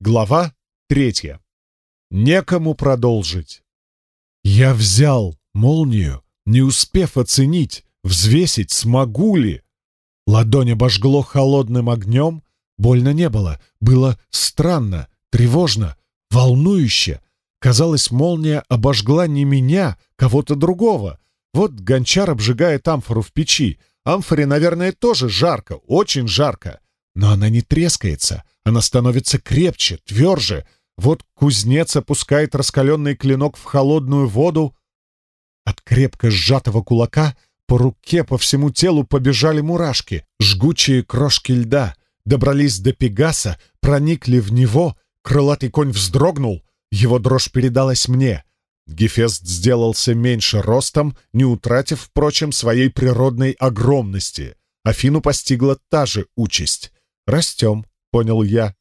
Глава третья. Некому продолжить. Я взял молнию, не успев оценить, взвесить, смогу ли. Ладонь обожгло холодным огнем, больно не было, было странно, тревожно, волнующе. Казалось, молния обожгла не меня, кого-то другого. Вот гончар обжигает амфору в печи. Амфоре, наверное, тоже жарко, очень жарко. Но она не трескается, она становится крепче, тверже. Вот кузнец опускает раскаленный клинок в холодную воду. От крепко сжатого кулака по руке, по всему телу побежали мурашки, жгучие крошки льда. Добрались до Пегаса, проникли в него, крылатый конь вздрогнул, его дрожь передалась мне. Гефест сделался меньше ростом, не утратив, впрочем, своей природной огромности. Афину постигла та же участь. «Растем», — понял я.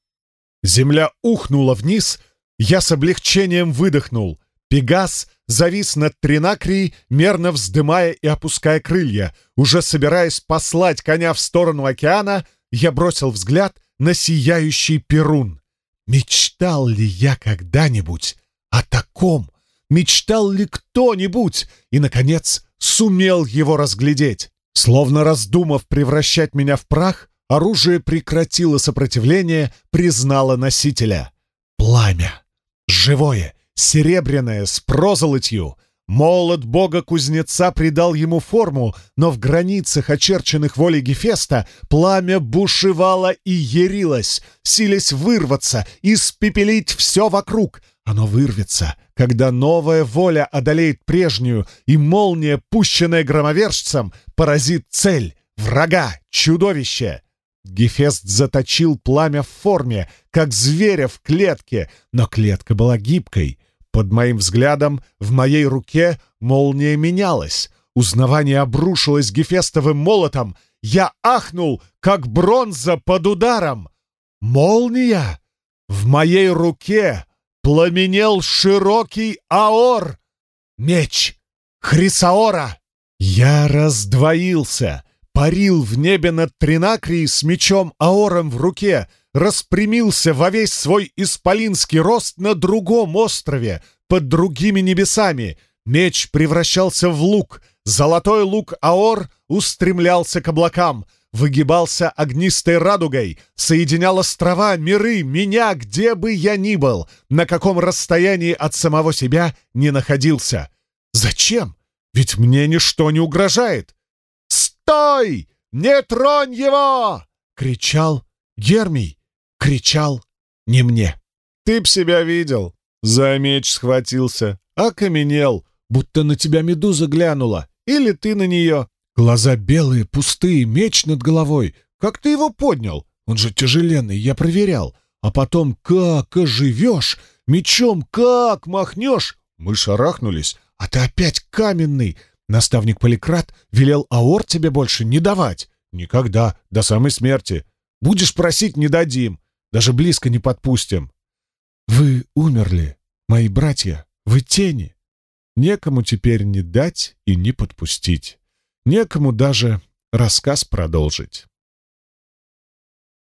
Земля ухнула вниз, я с облегчением выдохнул. Пегас завис над Тринакрией, мерно вздымая и опуская крылья. Уже собираясь послать коня в сторону океана, я бросил взгляд на сияющий перун. Мечтал ли я когда-нибудь о таком? Мечтал ли кто-нибудь? И, наконец, сумел его разглядеть. Словно раздумав превращать меня в прах, Оружие прекратило сопротивление, признало носителя. Пламя. Живое, серебряное, с прозолотью. Молот бога-кузнеца придал ему форму, но в границах, очерченных волей Гефеста, пламя бушевало и ярилось, силясь вырваться, испепелить все вокруг. Оно вырвется, когда новая воля одолеет прежнюю, и молния, пущенная громовержцем, поразит цель, врага, чудовище. Гефест заточил пламя в форме, как зверя в клетке, но клетка была гибкой. Под моим взглядом в моей руке молния менялась. Узнавание обрушилось Гефестовым молотом. Я ахнул, как бронза под ударом. Молния! В моей руке пламенел широкий аор. Меч Хрисаора. Я раздвоился парил в небе над Тринакрией с мечом Аором в руке, распрямился во весь свой исполинский рост на другом острове, под другими небесами. Меч превращался в лук, золотой лук Аор устремлялся к облакам, выгибался огнистой радугой, соединял острова, миры, меня, где бы я ни был, на каком расстоянии от самого себя не находился. Зачем? Ведь мне ничто не угрожает. «Стой! Не тронь его!» — кричал Гермий. Кричал не мне. «Ты б себя видел!» За меч схватился, окаменел, будто на тебя медуза глянула. Или ты на нее. Глаза белые, пустые, меч над головой. Как ты его поднял? Он же тяжеленный, я проверял. А потом как оживешь, мечом как махнешь. Мы шарахнулись, а ты опять каменный. Наставник Поликрат велел аор тебе больше не давать. Никогда, до самой смерти. Будешь просить — не дадим. Даже близко не подпустим. Вы умерли, мои братья, вы тени. Некому теперь не дать и не подпустить. Некому даже рассказ продолжить.